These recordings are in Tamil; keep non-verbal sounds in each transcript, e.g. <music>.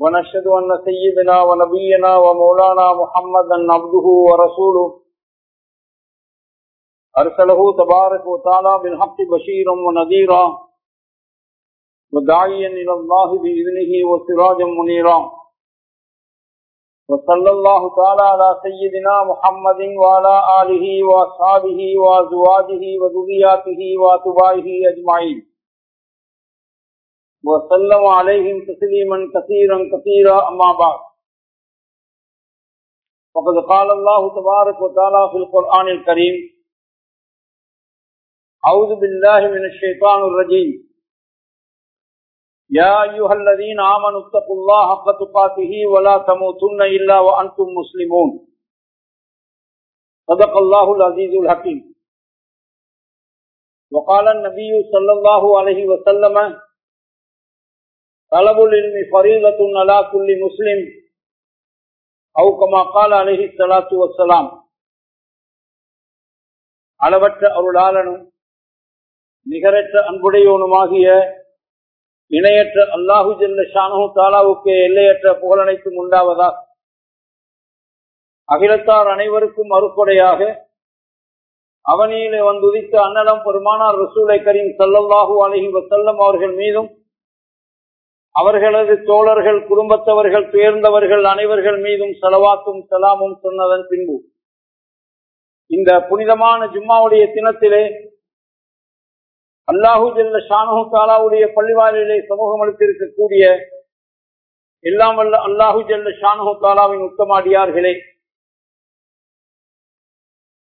ونشهد أن سيدنا ونبينا ومولانا محمدا عبده ورسوله. أرسله تبارك وتعالى بالحق بشيرا ونذيرا وداعيا إلى الله بإذنه وسراجا منيرا. وصلى الله تعالى على سيدنا محمد وعلى آله وأصحابه وأزواجه وذرياته وأتباعه أجمعين. وسلم عليهم تسليما كثيرا كثيرا أما بعد. وقد قال الله تبارك وتعالى في القرآن الكريم أعوذ بالله من الشيطان الرجيم. يا أيها الذين آمنوا اتقوا الله حق تقاته ولا تموتن إلا وأنتم مسلمون. صدق الله العزيز الحكيم. وقال النبي صلى الله عليه وسلم طلب العلم فريضة على كل مسلم أو كما قال عليه الصلاة والسلام அளவற்ற அருளாளனும் நிகரற்ற அன்புடையவனுமாகிய இணையற்ற அல்லாஹு ஜல்ல ஷானு தாலாவுக்கு எல்லையற்ற புகழனைத்தும் உண்டாவதா அகிலத்தார் அனைவருக்கும் அறுப்படையாக அவனியிலே வந்துதித்த அன்னலம் பெருமானார் ரசூலை கரீம் சல்லல்லாஹூ அலஹி வசல்லம் அவர்கள் மீதும் அவர்களது தோழர்கள் குடும்பத்தவர்கள் பேர்ந்தவர்கள் அனைவர்கள் மீதும் செலவாத்தும் சலாமும் சொன்னதன் பின்பு இந்த புனிதமான ஜும்மாவுடைய தினத்திலே அல்லாஹூ ஜெல்ல ஷானு தாலாவுடைய பள்ளிவாரிலே சமூகம் அளித்திருக்கக்கூடிய எல்லாம் வல்ல அல்லாஹூ ஜெல்ல ஷானு தாலாவின் உத்தமாடியார்களே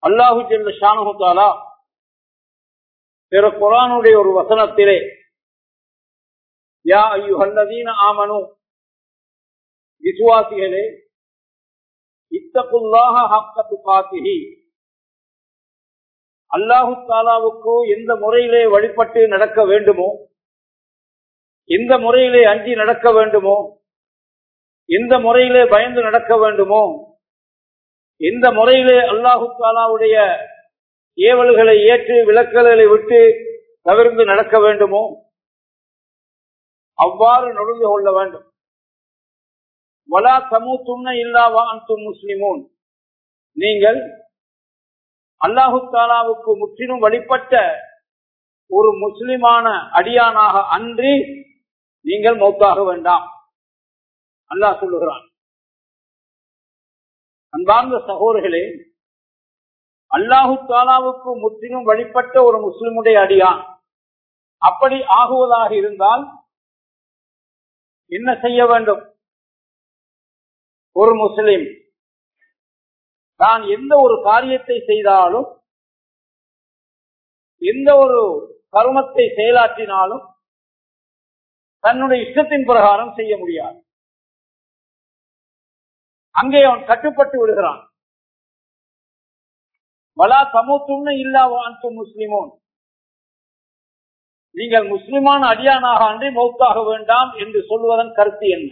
அல்லாஹூ ஜெல்ல ஷானு தாலா பிற குரானுடைய ஒரு வசனத்திலே யா ஐயுஹல்லதீன ஆமனு விசுவாசிகளே இத்தகுல்லாக ஹக்கத்து காத்திஹி அல்லாஹு தாலாவுக்கு எந்த முறையிலே வழிபட்டு நடக்க வேண்டுமோ எந்த முறையிலே அஞ்சி நடக்க வேண்டுமோ எந்த முறையிலே பயந்து நடக்க வேண்டுமோ எந்த முறையிலே அல்லாஹு தாலாவுடைய ஏவல்களை ஏற்று விளக்கல்களை விட்டு தவிர்த்து நடக்க வேண்டுமோ அவ்வாறு நடந்து கொள்ள வேண்டும். வலா சமூ துண்ண இல்லாவா அன்பு முஸ்லிமோன். நீங்கள் அல்லாஹு தாலாவுக்கு முற்றிலும் வழிபட்ட ஒரு முஸ்லிமான அடியானாக அன்றி நீங்கள் மௌத்தாக வேண்டாம். அல்லாஹ் சொல்லுகிறான். அன்பார்ந்த சகோதரர்களே அல்லாஹு தாலாவுக்கு முற்றிலும் வழிபட்ட ஒரு முஸ்லிமுடைய அடியான் அப்படி ஆகுவதாக இருந்தால் என்ன செய்ய வேண்டும்? ஒரு முஸ்லிம். தான் எந்த ஒரு காரியத்தை செய்தாலும் எந்த ஒரு கருமத்தை செயலாற்றினாலும் தன்னுடைய இஷ்டத்தின் பிரகாரம் செய்ய முடியாது. அங்கே அவன் கட்டுப்பட்டு விடுகிறான். வலா சமூத்துன்னு இல்லாவான் முஸ்லிமோன். நீங்கள் முஸ்லிமான அடியானாக அன்றி மௌத்தாக வேண்டாம் என்று சொல்வதன் கருத்து என்ன?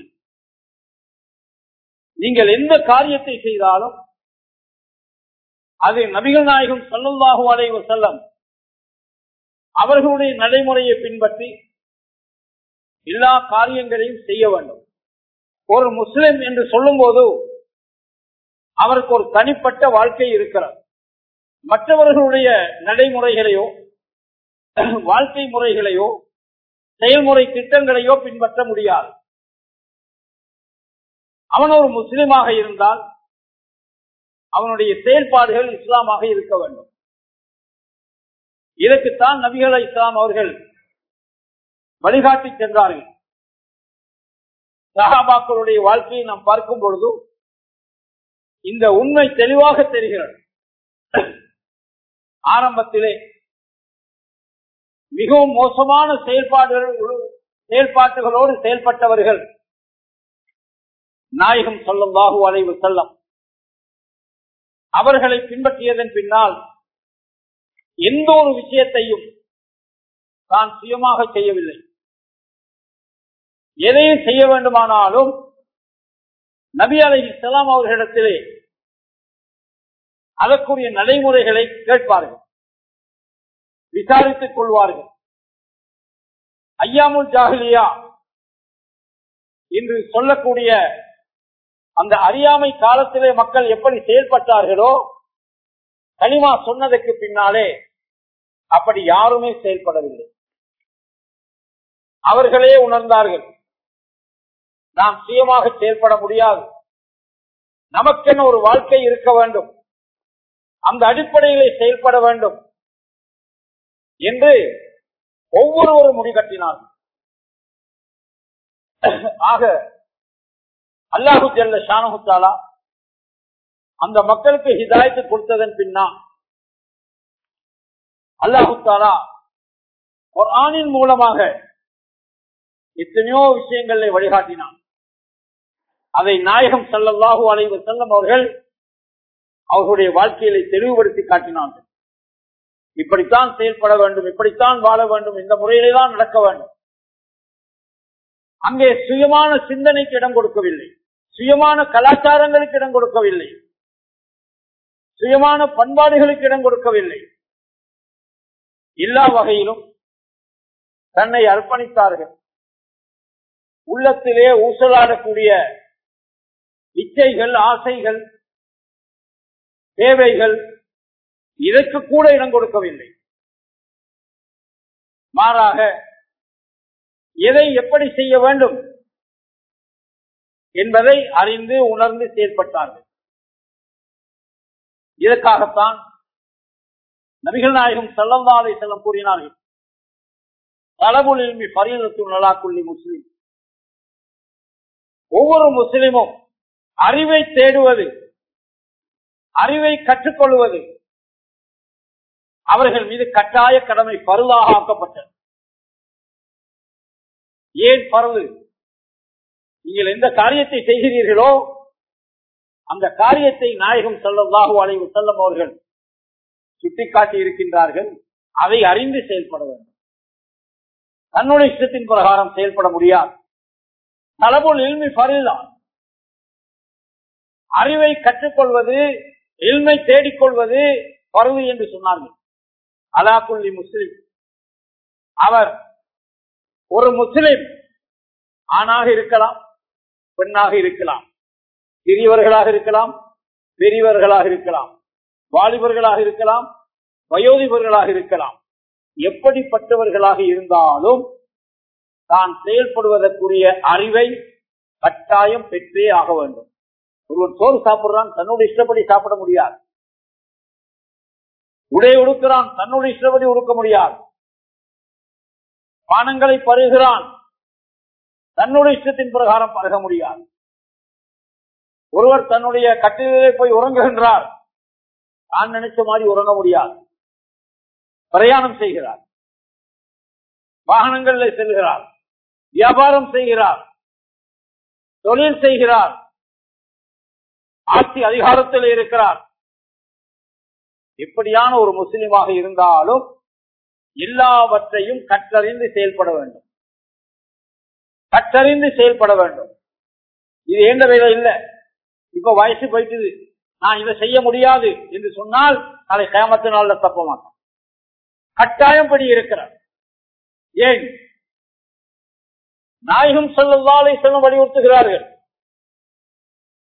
நீங்கள் எந்த காரியத்தை செய்தாலும் அது நபிகள் நாயகம் சல்லுல்லாஹு அலைவ செல்லம் அவர்களுடைய நடைமுறையை பின்பற்றி எல்லா காரியங்களையும் செய்ய வேண்டும். ஒரு முஸ்லிம் என்று சொல்லும் போது அவருக்கு ஒரு தனிப்பட்ட வாழ்க்கை இருக்கிறது. மற்றவர்களுடைய நடைமுறைகளையோ <clears throat> வாழ்க்கை முறைகளையோ செயல்முறை திட்டங்களையோ பின்பற்ற முடியாது. அவன் ஒரு முஸ்லீமாக இருந்தால் அவனுடைய செயல்பாடுகள் இஸ்லாமாக இருக்க வேண்டும். இதற்குத்தான் நபிகள் இஸ்லாம் அவர்கள் வழிகாட்டி சென்றார்கள். சகாபாக்களுடைய வாழ்க்கையை நாம் பார்க்கும் பொழுது இந்த உண்மை தெளிவாக தெரிகிறது. <clears throat> ஆரம்பத்திலே மிகவும் மோசமான செயல்பாடுகள் செயல்பாட்டுகளோடு செயல்பட்டவர்கள். நாயகம் சொல்லல்லாஹு அலைவு செல்லம் அவர்களை பின்பற்றியதன் பின்னால் எந்த ஒரு விஷயத்தையும் தான் சுயமாக செய்யவில்லை. எதையும் செய்ய வேண்டுமானாலும் நபி அலை இஸ்லாம் அவர்களிடத்திலே அதற்குரிய நடைமுறைகளை கேட்பார்கள். விசாரித்துக் கொள்வார்கள். ஐயாமுல் ஜாகிலியா என்று சொல்லக்கூடிய அந்த அறியாமை காலத்திலே மக்கள் எப்படி செயல்பட்டார்களோ கனிமா சொன்னதற்கு பின்னாலே அப்படி யாருமே செயல்படவில்லை. அவர்களே உணர்ந்தார்கள் நாம் சுயமாக செயல்பட முடியாது. நமக்கென ஒரு வாழ்க்கை இருக்க வேண்டும். அந்த அடிப்படையிலே செயல்பட வேண்டும். என்று ஒவ்வொருவரும் முடிகட்டினார்கள் ஆக அல்லாஹு ஜல்ல ஷானகுத்தாலா அந்த மக்களுக்கு ஹிதாயத்து கொடுத்ததன் பின்னா அல்லாஹுத்தாலா குரானின் மூலமாக எத்தனையோ விஷயங்களை வழிகாட்டினான். அதை நாயகம் சல்லல்லாஹு அலைவு செல்லம் அவர்கள் அவர்களுடைய வாழ்க்கையை தெளிவுபடுத்தி காட்டினார்கள். இப்படித்தான் செயல்பட வேண்டும் இப்படித்தான் வாழ வேண்டும் இந்த முறையிலே தான் நடக்க வேண்டும். அங்கே சுயமான சிந்தனைக்கு இடம் கொடுக்கவில்லை. சுயமான கலாச்சாரங்களுக்கு இடம் கொடுக்கவில்லை. சுயமான பண்பாடுகளுக்கு இடம் கொடுக்கவில்லை. எல்லா வகையிலும் தன்னை அர்ப்பணித்தார்கள். உள்ளத்திலே ஊசலாடக்கூடிய இச்சைகள் ஆசைகள் தேவைகள் இதற்கு கூட இடம் கொடுக்கவில்லை. மாறாக எதை எப்படி செய்ய வேண்டும் என்பதை அறிந்து உணர்ந்து செயல்பட்டார்கள் இதற்காகத்தான் நபிகள் நாயகம் செல்லந்தாலை செல்லம் கூறினார்கள் தலபுலில்மி பரியலத்து நலாக்குள்ளி முஸ்லிம். ஒவ்வொரு முஸ்லிமும் அறிவை தேடுவது அறிவை கற்றுக்கொள்வது அவர்கள் மீது கட்டாய கடமை பருளாக ஆக்கப்பட்டது. ஏன் பரவு நீங்கள் எந்த காரியத்தை செய்கிறீர்களோ அந்த காரியத்தை நாயகம் செல்லதாக அலைவு செல்லும் அவர்கள் சுட்டிக்காட்டி இருக்கின்றார்கள். அதை அறிந்து செயல்பட வேண்டும். தன்னுடைய இஷ்டத்தின் பிரகாரம் செயல்பட முடியாது. தலபுல் எளிமை பருள்தான் அறிவை கற்றுக்கொள்வது எளிமை தேடிக்கொள்வது பருவு என்று சொன்னார்கள். அலாக்குள்ளி முஸ்லிம். அவர் ஒரு முஸ்லிம் ஆணாக இருக்கலாம் பெண்ணாக இருக்கலாம் பெரியவர்களாக இருக்கலாம் பெரியவர்களாக இருக்கலாம் வாலிபர்களாக இருக்கலாம் வயோதிபர்களாக இருக்கலாம். எப்படிப்பட்டவர்களாக இருந்தாலும் தான் செயல்படுவதற்குரிய அறிவை கட்டாயம் பெற்றே ஆக வேண்டும். ஒருவன் சோறு சாப்பிடுறான் தன்னோட இஷ்டப்படி சாப்பிட முடியாது. உடை உடுக்கிறான் தன்னுடைய இஷ்டப்படி உடுக்க முடியாது. பானங்களை பருகிறான் தன்னுடைய இஷ்டத்தின் பிரகாரம் பருக முடியாது. ஒருவர் தன்னுடைய கட்டிலே போய் உறங்குகின்றார் நான் நினைச்ச மாதிரி உறங்க முடியாது. பிரயாணம் செய்கிறார். வாகனங்களில் செல்கிறார் வியாபாரம் செய்கிறார் தொழில் செய்கிறார் ஆட்சி அதிகாரத்தில் இருக்கிறார். இப்படியான ஒரு முஸ்லிமாக இருந்தாலும் எல்லாவற்றையும் கற்றறிந்து செயல்பட வேண்டும். கற்றறிந்து செயல்பட வேண்டும். இது எந்த வேலை இல்லை. இப்ப வயசு போயிட்டுது. நான் இதை செய்ய முடியாது என்று சொன்னால் அதை கேமத்து நாள்ல தப்ப மாட்டேன். கட்டாயம் படி இருக்கிறார் ஏன்? நாயகம் செல்லல்லாலை செல்லும் வலியுறுத்துகிறார்கள்.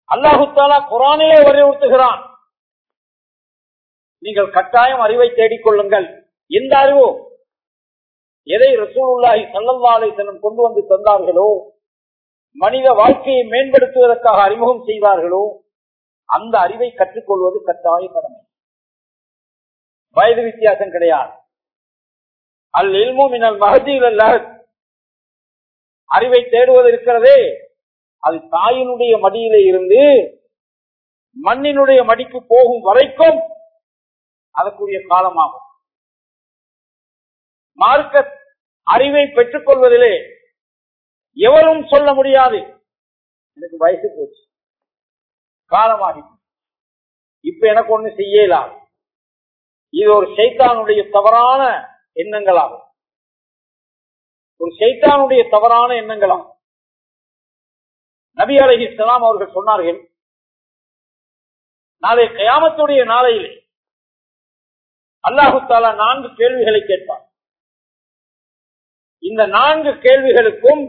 அல்லாஹு தாலா குரானிலே வலியுறுத்துகிறான். நீங்கள் கட்டாயம் அறிவை தேடிக்கொள்ளுங்கள். எந்த அறிவோ எதை ரசூலுல்லாஹி சல்லல்லாலை செல்லும் கொண்டு வந்து தந்தார்களோ மனித வாழ்க்கையை மேம்படுத்துவதற்காக அறிமுகம் செய்தார்களோ அந்த அறிவை கற்றுக்கொள்வது கட்டாய கடமை. வயது வித்தியாசம் கிடையாது. அல் இல்மும் மினல் மகதியில் அல்ல அறிவை தேடுவது இருக்கிறதே அது தாயினுடைய மடியிலே இருந்து மண்ணினுடைய மடிக்கு போகும் வரைக்கும் அதற்குரிய காலமாகும். மார்க்க அறிவை பெற்றுக் கொள்வதிலே எவரும் சொல்ல முடியாது. எனக்கு வயசு போச்சு. காலமாகி இப்ப எனக்கு ஒண்ணு செய்யலாம் இது ஒரு சைத்தானுடைய தவறான எண்ணங்களாகும். ஒரு சைத்தானுடைய தவறான எண்ணங்களாகும். நபி அலஹி இஸ்லாம் அவர்கள் சொன்னார்கள் நாளை கயாமத்துடைய நாளையிலே அல்லாஹு தாலா நான்கு கேள்விகளை கேட்பார் இந்த நான்கு கேள்விகளுக்கும்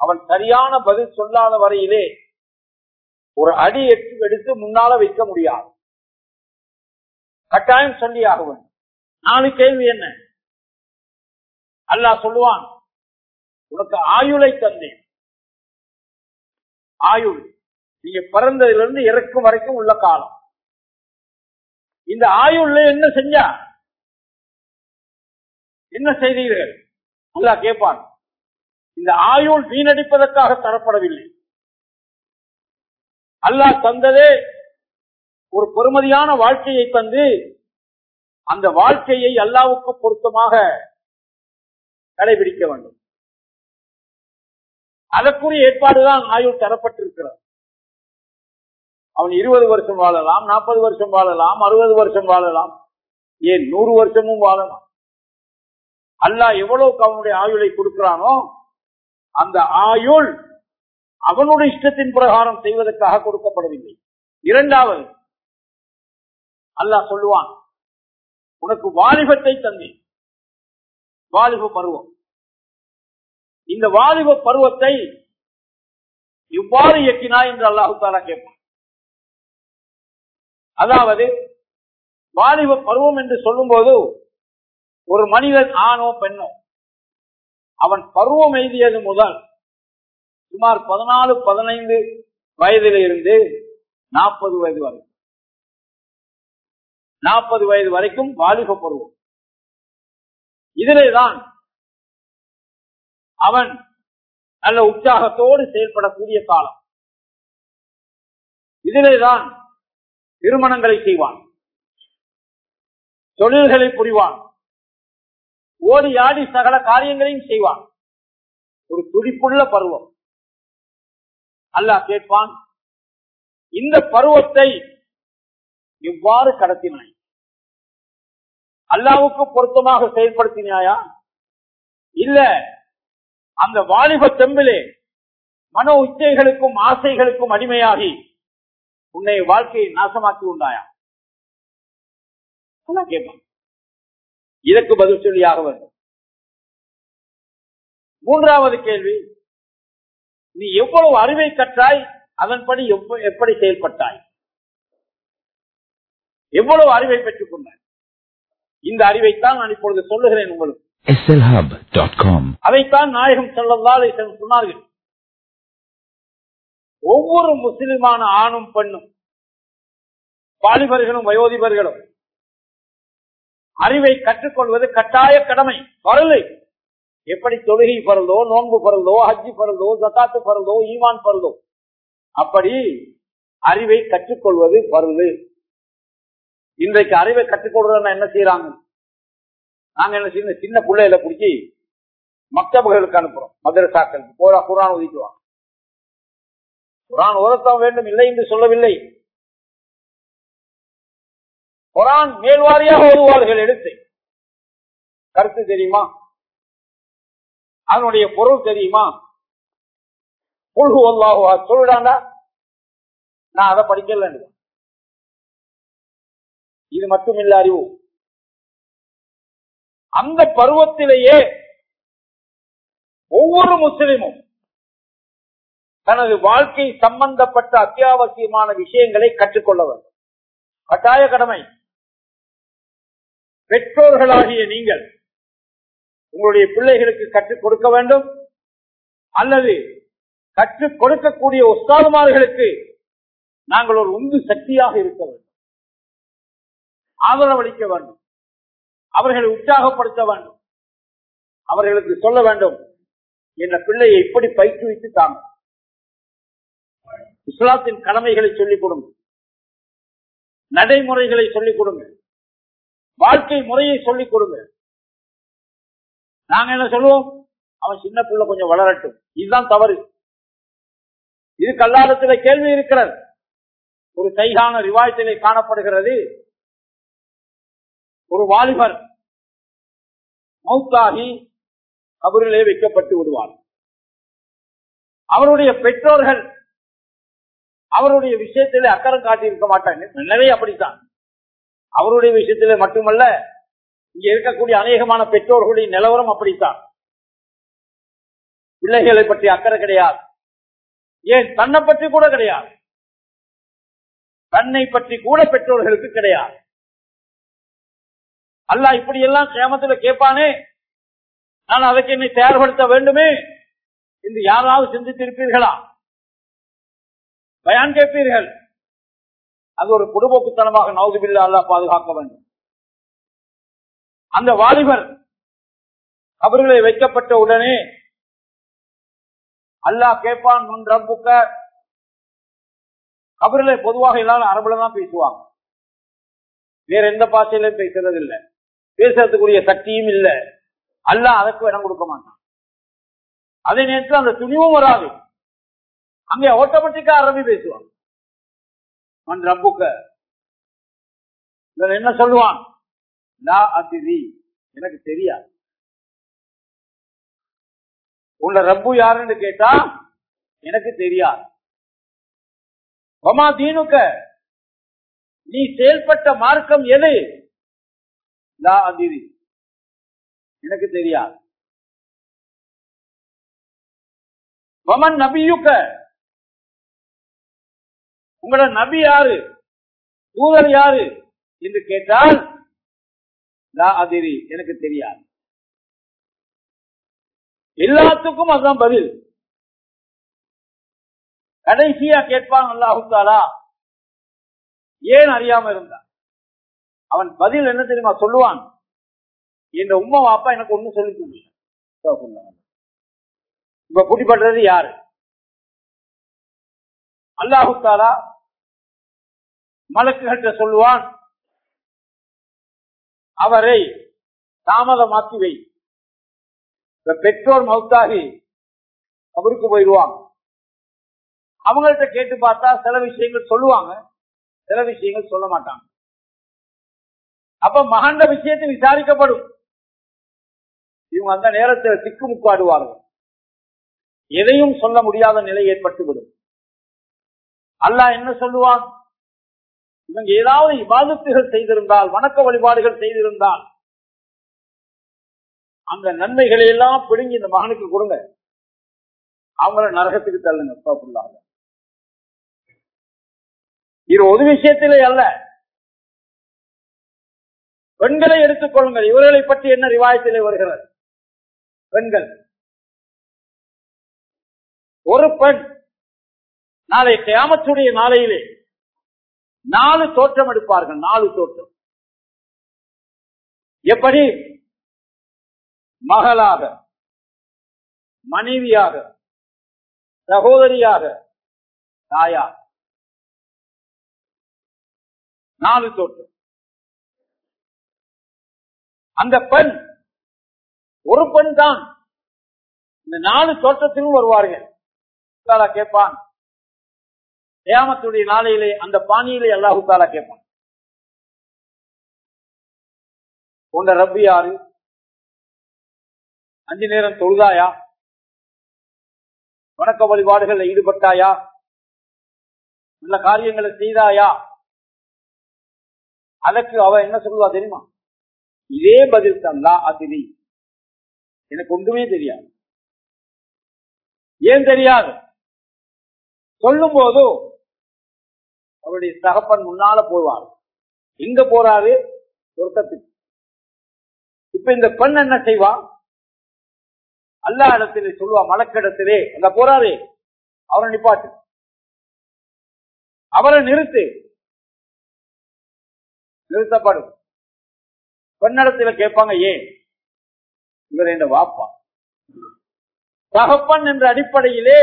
அவன் சரியான பதில் சொல்லாத வரையிலே ஒரு அடி எட்டு எடுத்து முன்னால வைக்க முடியாது. கட்டாயம் சொல்லி ஆகுவன் நாலு கேள்வி என்ன? அல்லாஹ் சொல்லுவான் உனக்கு ஆயுளை தந்தேன். ஆயுள் நீங்க பிறந்ததிலிருந்து இறக்கும் வரைக்கும் உள்ள காலம். இந்த ஆயுள்ல என்ன செஞ்சா? என்ன செய்தீர்கள்? அல்லாஹ் கேட்பான். இந்த ஆயுள் வீணடிப்பதற்காக தரப்படவில்லை. அல்லாஹ் தந்ததே ஒரு பெருமதியான வாழ்க்கையை தந்து அந்த வாழ்க்கையை அல்லாவுக்கு பொருத்தமாக கடைபிடிக்க வேண்டும். அதற்குரிய ஏற்பாடுதான் ஆயுள் தரப்பட்டிருக்கிறது. அவன் இருபது வருஷம் வாழலாம் நாற்பது வருஷம் வாழலாம் அறுபது வருஷம் வாழலாம். ஏன் நூறு வருஷமும் வாழலாம்? அல்லாஹ் எவ்வளவுக்கு அவனுடைய ஆயுளை கொடுக்கிறானோ அந்த ஆயுள் அவனுடைய இஷ்டத்தின் பிரகாரம் செய்வதற்காக கொடுக்கப்படவில்லை. இரண்டாவது அல்லாஹ் சொல்லுவான் உனக்கு வாலிபத்தை தந்தேன். வாலிப பருவம். இந்த வாலிப பருவத்தை இவ்வாறு இயக்கினா என்று அல்லாஹு தாரா கேட்பான். அதாவது வாலிப பருவம் என்று சொல்லும் போது ஒரு மனிதன் ஆணோ பெண்ணோ அவன் பருவம் எய்தியது முதல் சுமார் பதினாலு பதினைந்து வயதில் இருந்து நாற்பது வயது வரைக்கும் நாற்பது வயது வரைக்கும் வாலிப பருவம். இதிலேதான் அவன் நல்ல உற்சாகத்தோடு செயல்படக்கூடிய காலம். இதிலேதான் திருமணங்களை செய்வான். தொழில்களை புரிவான். ஓடி ஆடி சகல காரியங்களையும் செய்வான். ஒரு துடிப்புள்ள பருவம். அல்லாஹ் கேட்பான் இந்த பருவத்தை எவ்வாறு கடத்தினாய்? அல்லாவுக்கு பொருத்தமாக செயல்படுத்தினாயா? இல்ல அந்த வாலிப தெம்பிலே மன உச்சைகளுக்கும் ஆசைகளுக்கும் அடிமையாகி உன்னை வாழ்க்கையை நாசமாக்கி உண்டாயா கேட்பான். இதற்கு பதில் சொல்லியாக வேண்டும் மூன்றாவது கேள்வி நீ எவ்வளவு அறிவை கற்றாய் அதன்படி எப்படி செயல்பட்டாய்? எவ்வளவு அறிவை பெற்றுக் கொண்டாய்? இந்த அறிவைத்தான் நான் இப்பொழுது சொல்லுகிறேன் உங்களுக்கு. அதைத்தான் நாயகம் செல்லல்லால் சொன்னார்கள். ஒவ்வொரு முஸ்லிமான ஆணும் பெண்ணும் வாலிபர்களும் வயோதிபர்களும் அறிவை கற்றுக்கொள்வது கட்டாய கடமை பரலு. எப்படி தொழுகை பரலோ நோன்பு பரலோ ஹஜ்ஜி பரலோ ஜக்காத்து பரலோ ஈமான் பரலோ அப்படி அறிவை கற்றுக்கொள்வது பரலு. இன்றைக்கு அறிவை கற்றுக்கொள்றதுன்னா என்ன செய்யறாங்க நாங்க என்ன செய்யணும்? சின்ன பிள்ளையில பிடிச்சி மக்தபுகளுக்கு அனுப்புறோம் மதரசாக்களுக்கு. போரா குரான் ஒதுக்குவாங்க குரான் ஓதத்தான் வேண்டும் இல்லை என்று சொல்லவில்லை. குரான் மேல்வாரியாக ஓதுவார்கள் எடுத்து. கருத்து தெரியுமா? அதனுடைய பொருள் தெரியுமா? புல்கு ஒல்லாகுவா சொல்லிடாண்டா நான் அதை படிக்கல இது மட்டுமில்ல அறிவு. அந்த பருவத்திலேயே ஒவ்வொரு முஸ்லிமும் தனது வாழ்க்கை சம்பந்தப்பட்ட அத்தியாவசியமான விஷயங்களை கற்றுக்கொள்ள வேண்டும். கட்டாய கடமை. பெற்றோர்களாகிய நீங்கள் உங்களுடைய பிள்ளைகளுக்கு கற்றுக் கொடுக்க வேண்டும். அல்லது கற்றுக் கொடுக்கக்கூடிய உஸ்தாதுமார்களுக்கு நாங்கள் ஒரு உந்து சக்தியாக இருக்க வேண்டும். ஆதரவளிக்க வேண்டும். அவர்களை உற்சாகப்படுத்த வேண்டும். அவர்களுக்கு சொல்ல வேண்டும் என்ற பிள்ளையை இப்படி பயிற்றுவித்து தாங்க. இஸ்லாத்தின் கடமைகளை சொல்லிக் கொடுங்க. நடைமுறைகளை சொல்லிக் கொடுங்க. வாழ்க்கை முறையை சொல்லிக் கொடுங்க. நாங்க என்ன சொல்லுவோம்? அவன் சின்ன பிள்ளை கொஞ்சம் வளரட்டும். இதுதான் தவறு. இது கல்லாடத்திலே கேள்வி இருக்கிறது. ஒரு கைகான ரிவாயத்திலே காணப்படுகிறது. ஒரு வாலிபர் மௌத்தாகி கபரிலே வைக்கப்பட்டு விடுவார். அவருடைய பெற்றோர்கள் அவருடைய விஷயத்திலே அக்கறம் காட்டியிருக்க மாட்டாங்க நிறைய அப்படித்தான். அவருடைய விஷயத்திலே மட்டுமல்ல இங்க இருக்கக்கூடிய அநேகமான பெற்றோர்களுடைய நிலவரம் அப்படித்தான். பிள்ளைகளை பற்றி அக்கறை கிடையாது. ஏன்? தன்னை பற்றி கூட கிடையாது. தன்னை பற்றி கூட பெற்றோர்களுக்கு கிடையாது. அல்ல இப்படி எல்லாம் கேமத்துல கேட்பானே நான் அதற்கு என்னை தயார்படுத்த வேண்டுமே என்று யாராவது சிந்தித்திருப்பீர்களா? பயான் கேட்பீர்கள். அது ஒரு குடும்பக்குத்தனமாக நவுதுபில்லா அல்லா பாதுகாக்க வேண்டும். அந்த வாலிபர் அவர்களை வைக்கப்பட்ட உடனே அல்லாஹ் கேட்பான் முன் ரப்புக்க அவர்களை பொதுவாக எல்லாரும் அரபுல தான் பேசுவாங்க. வேற எந்த பாஷையிலும் பேசுறது இல்ல பேசுறதுக்குரிய சக்தியும் இல்ல. அல்லாஹ் அதற்கு இடம் கொடுக்க மாட்டான். அதே நேரத்தில் அந்த துணிவும் வராது. அங்கே ஆட்டோமேட்டிக்கா அரபி பேசுவான் மன் ரப்புக்க. இவன் என்ன சொல்லுவான்? லா அதிதி எனக்கு தெரியாது. உள்ள ரப்பு யாருன்னு கேட்டா எனக்கு தெரியாது. வமா தீனுக்க. நீ செயல்பட்ட மார்க்கம் எது? லா எனக்கு தெரியாது. வமன் நபியுக்க. உங்களோட நபி யாரு? தூதர் யாரு? என்று கேட்டால் அதிரி எனக்கு தெரியாது. எல்லாத்துக்கும் அதுதான் பதில். கடைசியா கேட்பான் அல்லாஹுத்தாலா ஏன் அறியாம இருந்தான்? அவன் பதில் என்ன தெரியுமா சொல்லுவான்? இந்த உம்மா அப்பா எனக்கு ஒண்ணு சொல்லி இப்ப குடிப்படுறது யாரு? அல்லாஹுத்தாலா மலக்குகிட்ட சொல்லுவான் அவரை தாமதமாக்கி வை. இந்த பெற்றோர் மௌத்தாகி அவருக்கு போயிடுவாங்க. அவங்கள்ட்ட கேட்டு பார்த்தா சில விஷயங்கள் சொல்லுவாங்க சில விஷயங்கள் சொல்ல மாட்டாங்க. அப்ப மகண்ட விஷயத்தை விசாரிக்கப்படும். இவங்க அந்த நேரத்தில் திக்குமுக்காடுவார்கள் எதையும் சொல்ல முடியாத நிலை ஏற்பட்டுவிடும். அல்லா என்ன சொல்லுவான்? இவங்க ஏதாவது இபாதத்துகள் செய்திருந்தால் வணக்க வழிபாடுகள் செய்திருந்தால் அந்த நன்மைகளை எல்லாம் பிடுங்கி இந்த மகனுக்கு கொடுங்க. அவங்கள நரகத்துக்கு தள்ளுங்க தப்புள்ளாங்க இது ஒரு விஷயத்திலே அல்ல. பெண்களை எடுத்துக் கொள்ளுங்கள். இவர்களை பற்றி என்ன ரிவாயத்திலே வருகிறது? பெண்கள். ஒரு பெண் நாளை கியாமத்துடைய நாளையிலே நாலு தோற்றம் எடுப்பார்கள் நாலு தோற்றம். எப்படி? மகளாக மனைவியாக சகோதரியாக தாயா நாலு தோற்றம். அந்த பெண் ஒரு பெண் தான் இந்த நாலு தோற்றத்திலும் வருவார்கள். கேட்பான் ஏமத்துடைய நாளையிலே அந்த பாணியிலே அல்லாஹு தாலா கேட்பான். போன்ற ரப்பி யாரு? அஞ்சு நேரம் தொழுதாயா? வணக்க வழிபாடுகளில் ஈடுபட்டாயா? நல்ல காரியங்களை செய்தாயா? அதற்கு அவ என்ன சொல்லுவா தெரியுமா? இதே பதில் தந்தா அதிரி எனக்கு ஒன்றுமே தெரியாது. ஏன் தெரியாது? சொல்லும் போது அவருடைய தகப்பன் முன்னால போவார். எங்க போறாரு சொர்க்கத்துக்கு. இப்ப இந்த பெண் என்ன செய்வா? அல்லா இடத்திலே சொல்லுவா மலக்கிடத்திலே. அங்க போறாரு. அவரை நிப்பாட்டு. அவரை நிறுத்து. நிறுத்தப்படும். பெண்ணிடத்துல கேட்பாங்க ஏன்? இவர் என்ன வாப்பா? தகப்பன் என்ற அடிப்படையிலே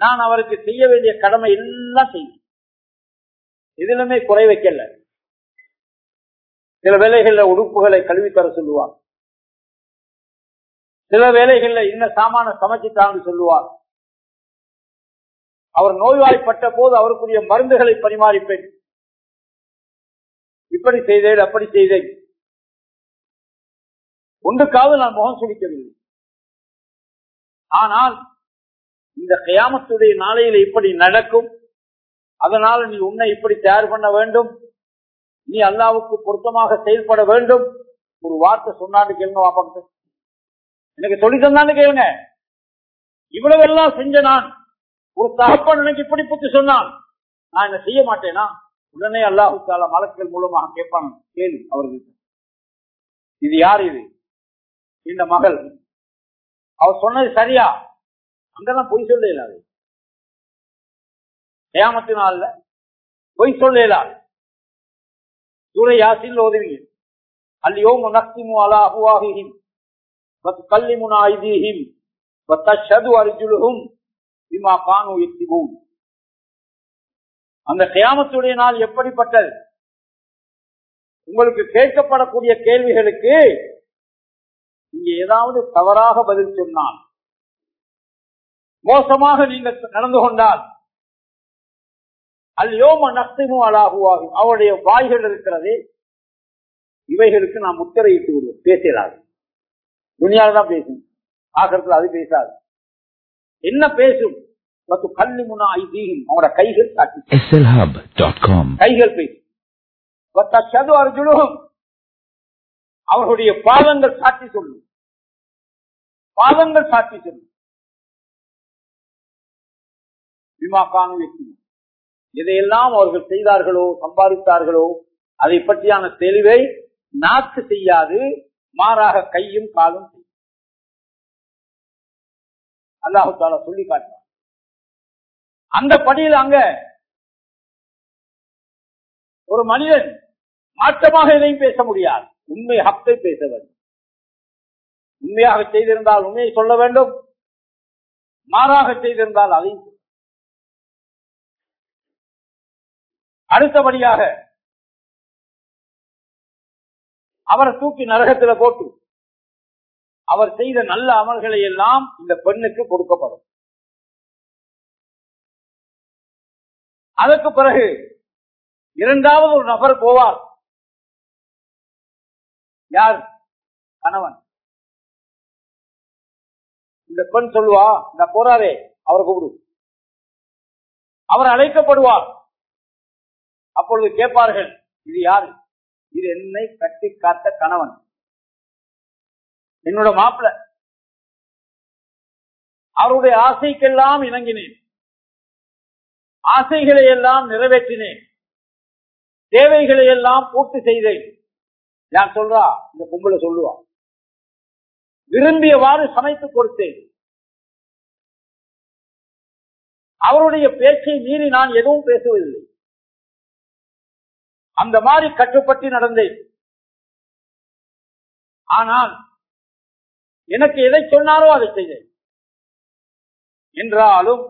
நான் அவருக்கு செய்ய வேண்டிய கடமை எல்லாம் செய்வேன் எதிலுமே குறை வைக்கல. சில வேலைகள்ல உடுப்புகளை கழுவி தர சொல்லுவார். சில வேலைகள்ல இன்ன சாமான சமைச்சுட்டான்னு சொல்லுவார். அவர் நோய்வாய்ப்பட்ட போது அவருக்குரிய மருந்துகளை பரிமாறிப்பேன். இப்படி செய்தேன் அப்படி செய்தேன். ஒன்றுக்காவது நான் முகம் சுடிக்கவில்லை ஆனால் இந்த கயாமத்துடைய நாளையில இப்படி நடக்கும். அதனால நீ உன்னை இப்படி தயார் பண்ண வேண்டும். நீ அல்லாவுக்கு பொருத்தமாக செயல்பட வேண்டும். ஒரு வார்த்தை சொன்னான்னு கேளுங்க வாப்பாங்க எனக்கு சொல்லி தந்தான்னு கேளுங்க. இவ்வளவு எல்லாம் செஞ்ச நான் ஒரு தகப்பன் எனக்கு இப்படி புத்தி சொன்னான். நான் என்ன செய்ய மாட்டேனா? உடனே அல்லாஹு தாலா மலக்கள் மூலமாக கேட்பாங்க. கேள்வி அவர்களுக்கு இது யார் இது? இந்த மகள். அவர் சொன்னது சரியா? அங்கதான் பொய் சொல்ல இயலாது. ஏமத்தினால பொய் சொல்ல இயலாது. சூரை யாசில் ஓதுவீங்க அல்லையோ முனக்திமு அலா அபுவாகிஹிம் வத்துகல்லிமுனா ஐதீஹிம் வத்தஷது அர்ஜுலுஹும் பிமா கானு யக்திபூன். அந்த கியாமத்துடைய நாள் எப்படிப்பட்டது? உங்களுக்கு கேட்கப்படக்கூடிய கேள்விகளுக்கு நீங்க ஏதாவது தவறாக பதில் சொன்னால் மோசமாக நீங்கள் நடந்து கொண்டால். அல்யோம நஸ்திமு அலாகுவாகும் அவருடைய வாய்கள் இருக்கிறது. இவைகளுக்கு நாம் முத்திரையிட்டு விடுவோம். பேசலாது. துணியால தான் பேசும். ஆகிறதுல அது பேசாது. என்ன பேசும்? அவங்களோட கைகள். கைகள் பேசும். அவர்களுடைய பாதங்கள் சாட்சி சொல்லும். பாதங்கள் சாட்சி சொல்லும். விமா வெற்றி. எதையெல்லாம் அவர்கள் செய்தார்களோ சம்பாதித்தார்களோ அதை பற்றியான தெளிவை நாக்கு செய்யாது மாறாக கையும் காலும் செய்யும். அல்லாஹால சொல்லி காட்டுறான் அந்த படியில் அங்க ஒரு மனிதன் மாற்றமாக எதையும் பேச முடியாது. உண்மை ஹக்கை பேச வேண்டும். உண்மையாக செய்திருந்தால் உண்மையை சொல்ல வேண்டும். மாறாக செய்திருந்தால் அதையும் அடுத்தபடியாக அவரை தூக்கி நரகத்துல போட்டு அவர் செய்த நல்ல அமல்களை எல்லாம் இந்த பெண்ணுக்கு கொடுக்கப்படும். அதற்கு பிறகு இரண்டாவது ஒரு நபர் போவார். யார்? கணவன். இந்த பெண் சொல்லுவா இந்த போறாரே அவர் கூப்பிடு. அவர் அழைக்கப்படுவார். அப்பொழுது கேட்பார்கள் இது யாரு? இது என்னை கட்டி காத்த கணவன். என்னோட மாப்பிள்ள அவருடைய ஆசைக்கெல்லாம் இணங்கினேன். ஆசைகளை எல்லாம் நிறைவேற்றினேன். தேவைகளை எல்லாம் பூர்த்தி செய்தேன். யார் சொல்றா? இந்த பொம்பளை சொல்லுவா. விரும்பியவாறு சமைத்து கொடுத்தேன். அவருடைய பேச்சை மீறி நான் எதுவும் பேசுவதில்லை. அந்த மாதிரி கட்டுப்பட்டு நடந்தேன். ஆனால் எனக்கு எதை சொன்னாரோ அதை செய்தேன். என்றாலும்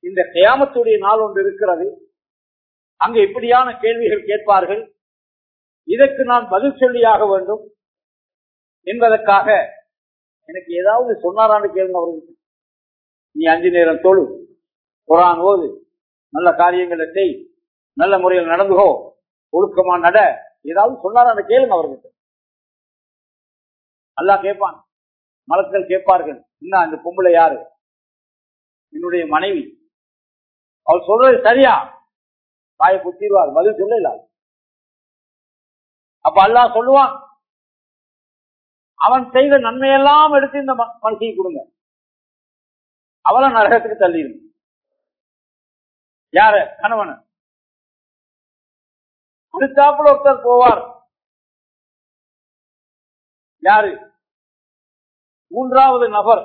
இந்த கியாமத்துடைய நாள் ஒன்று இருக்கிறது. அங்கு இப்படியான கேள்விகள் கேட்பார்கள். இதற்கு நான் பதில் சொல்லியாக வேண்டும். என்பதற்காக எனக்கு ஏதாவது சொன்னாரான்னு கேளுங்க அவர்களுக்கு நீ அஞ்சு நேரம் தொழு. குரான் ஓது. நல்ல காரியங்களை செய். நல்ல முறையில் நடந்துகோ. ஒழுக்கமா நட. ஏதாவது சொன்னாரான்னு கேளுங்க அவர்கிட்ட. நல்லா கேட்பான். மலக்கள் கேட்பார்கள். என்ன அந்த பொம்பளை யாரு? என்னுடைய மனைவி. அவர் சொல்றது சரியா? வாயை குத்திடுவார் பதில் சொல்ல அப்ப அல்லாஹ் சொல்லுவான் அவன் செய்த நன்மையெல்லாம் எடுத்து இந்த ம- கொடுங்க. அவளை நரகத்துக்கு தள்ளிடும் யாரு? கணவன். அடுத்தாப்புல ஒருத்தர் போவார். யாரு? மூன்றாவது நபர்.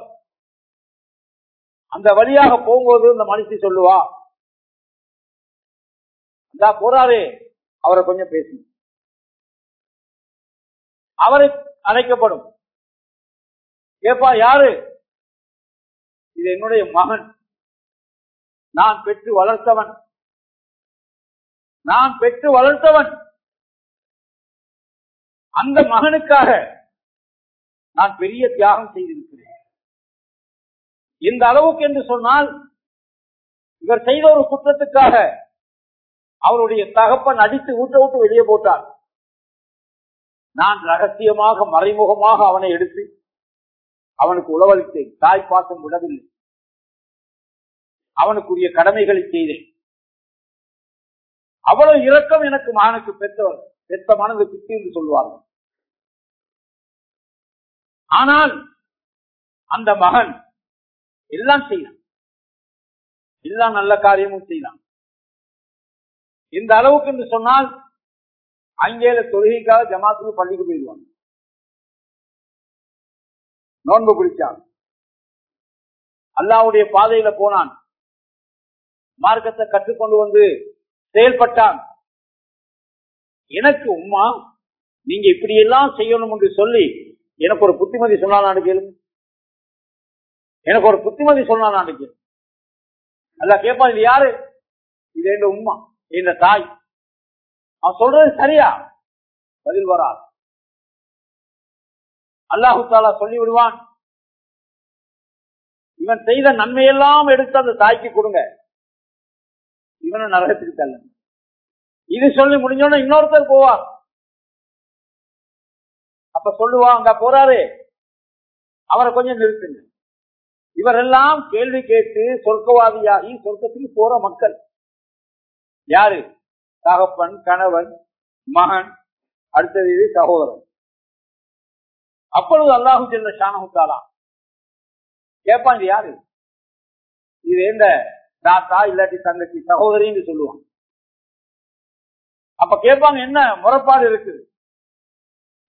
அந்த வழியாக போகும்போது இந்த மனுஷி சொல்லுவா அந்த போறாரே அவரை கொஞ்சம் பேசுங்க அவரை அழைக்கப்படும். கேப்பா யாரு? இது என்னுடைய மகன். நான் பெற்று வளர்த்தவன். நான் பெற்று வளர்த்தவன். அந்த மகனுக்காக நான் பெரிய தியாகம் செய்திருக்கிறேன். இந்த அளவுக்கு என்று சொன்னால் இவர் செய்த ஒரு குற்றத்துக்காக அவருடைய தகப்பன் அடித்து ஊட்ட விட்டு வெளியே போட்டார். நான் ரகசியமாக மறைமுகமாக அவனை எடுத்து அவனுக்கு உளவளித்தேன். தாய் பாசம் விடவில்லை. அவனுக்குரிய கடமைகளை செய்தேன். அவ்வளவு இரக்கம் எனக்கு மகனுக்கு பெற்றவர். பெற்ற மனது பித்து என்று சொல்வார்கள். ஆனால் அந்த மகன் எல்லாம் செய்யலாம் எல்லாம் நல்ல காரியமும் செய்யலாம் இந்த அளவுக்கு என்று சொன்னால் அங்கேல தொழுகைக்காக ஜமாத்துக்கு பள்ளிக்கு போயிடுவாங்க நோன்பு பிடிச்சான் அல்லாவுடைய பாதையில போனான். மார்க்கத்தை கற்றுக்கொண்டு வந்து செயல்பட்டான். எனக்கு உமா நீங்க இப்படி எல்லாம் செய்யணும் என்று சொல்லி எனக்கு ஒரு புத்திமதி சொன்னான் கேளுங்க. எனக்கு ஒரு புத்திமதி சொன்னான் கேளு நல்லா கேட்பான் இது யாரு? இது எங்க உமா எங்க தாய். அவன் சொல்றது சரியா? பதில் வராது. அல்லாஹு தாலா சொல்லி விடுவான். இவன் செய்த நன்மையெல்லாம் எடுத்து அந்த தாய்க்கு கொடுங்க. இவனும் நரகத்துக்கு தள்ள இது சொல்லி முடிஞ்சோட இன்னொருத்தர் போவார் அப்ப சொல்லுவா அங்க போறாரு. அவரை கொஞ்சம் நிறுத்துங்க. இவரெல்லாம் கேள்வி கேட்டு சொர்க்கவாதியாகி சொர்க்கத்துக்கு போற மக்கள். யாரு? தகப்பன் கணவன் மகன் அடுத்தது இது சகோதரன். அப்பொழுது அல்லாஹு சென்ற ஷானகுத்தாலா கேட்பாங்க யாரு? இது எந்த தாத்தா இல்லாட்டி தங்கச்சி சகோதரின்னு சொல்லுவான் அப்ப கேட்பாங்க என்ன முறைப்பாடு இருக்குது?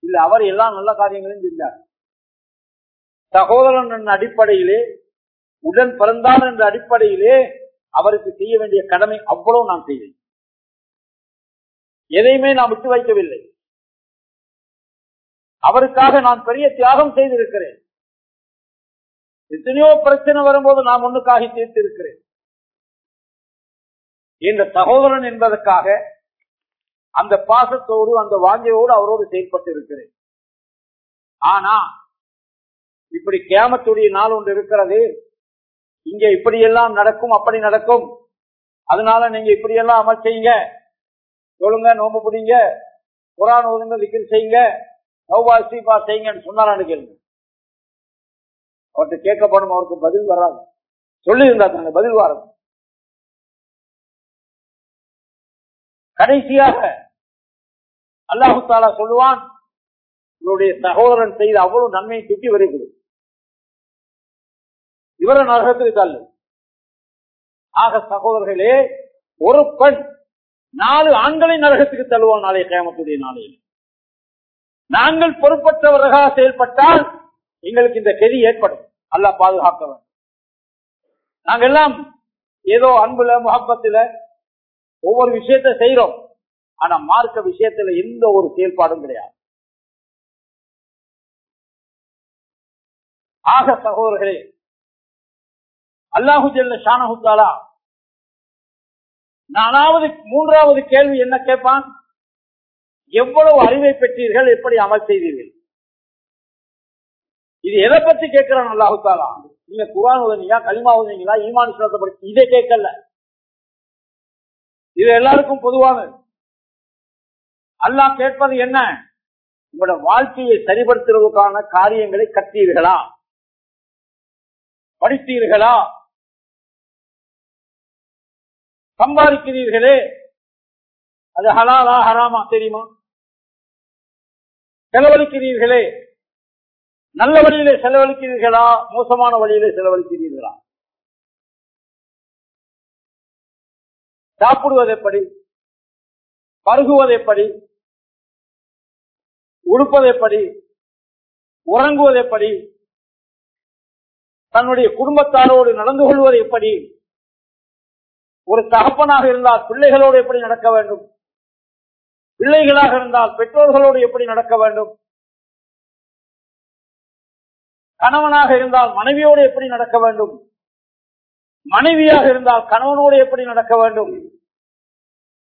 இல்ல அவர் எல்லா நல்ல காரியங்களையும் செஞ்சார். சகோதரன் என்ற அடிப்படையிலே உடன் பிறந்தார் என்ற அடிப்படையிலே அவருக்கு செய்ய வேண்டிய கடமை அவ்வளவு நான் செய்தேன். எதையுமே நான் விட்டு வைக்கவில்லை. அவருக்காக நான் பெரிய தியாகம் செய்திருக்கிறேன். எத்தனையோ பிரச்சனை வரும்போது நான் ஒண்ணுக்காக தீர்த்து இருக்கிறேன் இந்த சகோதரன் என்பதற்காக அந்த பாசத்தோடு அந்த வாஞ்சையோடு அவரோடு செயல்பட்டு இருக்கிறேன் ஆனா இப்படி கேமத்துடைய நாள் ஒன்று இருக்கிறது. இங்க இப்படி எல்லாம் நடக்கும் அப்படி நடக்கும். அதனால நீங்க இப்படி எல்லாம் அமல் செய்யுங்க. சொல்லுங்க நோம்பு புடிங்க. குரான் ஒதுங்க விக்கிரி செய்யுங்க. நௌபா ஸ்ரீபா செய்யுங்கன்னு சொன்னாரான்னு கேளுங்க. அவர்கிட்ட கேட்கப்படும் அவருக்கு பதில் வராது. சொல்லி இருந்தாங்க பதில் வராது. கடைசியாக அல்லாஹு தாலா சொல்லுவான் இவருடைய சகோதரன் செய்த அவ்வளவு நன்மை சுட்டி வருகிறது இவர நரகத்தில் தள்ளு. ஆக சகோதரர்களே ஒரு பெண் நாலு ஆண்களை நரகத்துக்கு தள்ளுவோம் நாளைய கேமத்துடைய நாளையில் நாங்கள் பொறுப்பற்றவர்களாக செயல்பட்டால் எங்களுக்கு இந்த கெதி ஏற்படும். அல்ல பாதுகாக்க நாங்கள் எல்லாம் ஏதோ அன்புல முகப்பத்தில ஒவ்வொரு விஷயத்த செய்யறோம் ஆனா மார்க்க விஷயத்துல எந்த ஒரு செயல்பாடும் கிடையாது. ஆக சகோதரர்களே அல்லாஹு ஷானஹுத்தாலா நாலாவது மூன்றாவது கேள்வி என்ன கேட்பான்? எவ்வளவு அறிவை பெற்றீர்கள்? எப்படி அமல் செய்தீர்கள்? இது எதை பத்தி கேட்கிறான் அல்லாஹுத்தாலா நீங்க குரான் உதவியா களிமா உதவிங்களா ஈமான் படிச்சு இதை கேட்கல. இது எல்லாருக்கும் பொதுவானது. அல்லாஹ் கேட்பது என்ன? உங்களோட வாழ்க்கையை சரிபடுத்துவதற்கான காரியங்களை கற்றீர்களா படித்தீர்களா? சம்பாதிக்கிறீர்களே? அது ஹலாலா ஹராமா தெரியுமா? செலவழிக்கிறீர்களே? நல்ல வழியிலே செலவழிக்கிறீர்களா? மோசமான வழியிலே செலவழிக்கிறீர்களா? சாப்பிடுவது எப்படி? பருகுவது எப்படி? உடுப்பது எப்படி? உறங்குவது எப்படி? தன்னுடைய குடும்பத்தாரோடு நடந்து கொள்வது எப்படி? ஒரு தகப்பனாக இருந்தால் பிள்ளைகளோடு எப்படி நடக்க வேண்டும்? பிள்ளைகளாக இருந்தால் பெற்றோர்களோடு எப்படி நடக்க வேண்டும்? கணவனாக இருந்தால் மனைவியோடு எப்படி நடக்க வேண்டும்? மனைவியாக இருந்தால் கணவனோடு எப்படி நடக்க வேண்டும்?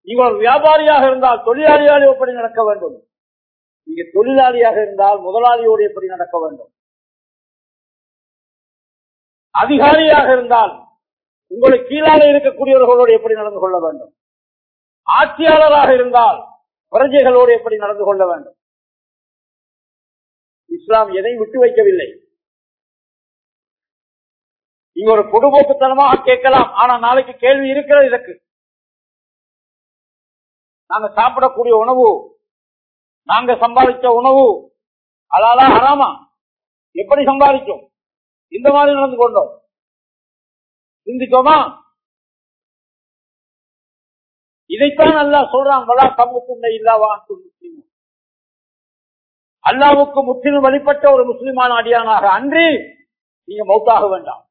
நீங்கள் ஒரு வியாபாரியாக இருந்தால் தொழிலாளியோடு எப்படி நடக்க வேண்டும்? நீங்க தொழிலாளியாக இருந்தால் முதலாளியோடு எப்படி நடக்க வேண்டும்? அதிகாரியாக இருந்தால் உங்களுக்கு கீழாக இருக்கக்கூடியவர்களோடு எப்படி நடந்து கொள்ள வேண்டும்? ஆட்சியாளராக இருந்தால் பிரஜைகளோடு எப்படி நடந்து கொள்ள வேண்டும்? இஸ்லாம் எதை விட்டு வைக்கவில்லை? இங்க ஒரு குடும்பத்தனமாக கேட்கலாம். ஆனா நாளைக்கு கேள்வி இருக்கிறது இதற்கு. நாங்க சாப்பிடக்கூடிய உணவு நாங்க சம்பாதிச்ச உணவு அதாலா அறாமா எப்படி சம்பாதிச்சோம்? இந்த மாதிரி நடந்து கொண்டோம். சிந்திச்சோமா? இதைத்தான் அல்லா சொல்றான் வலா சமூகத்துண்டை இல்லாவான் முஸ்லீம் அல்லாவுக்கு முற்றிலும் வழிபட்ட ஒரு முஸ்லிமான அடியானாக அன்றி நீங்க மௌத்தாக வேண்டாம்.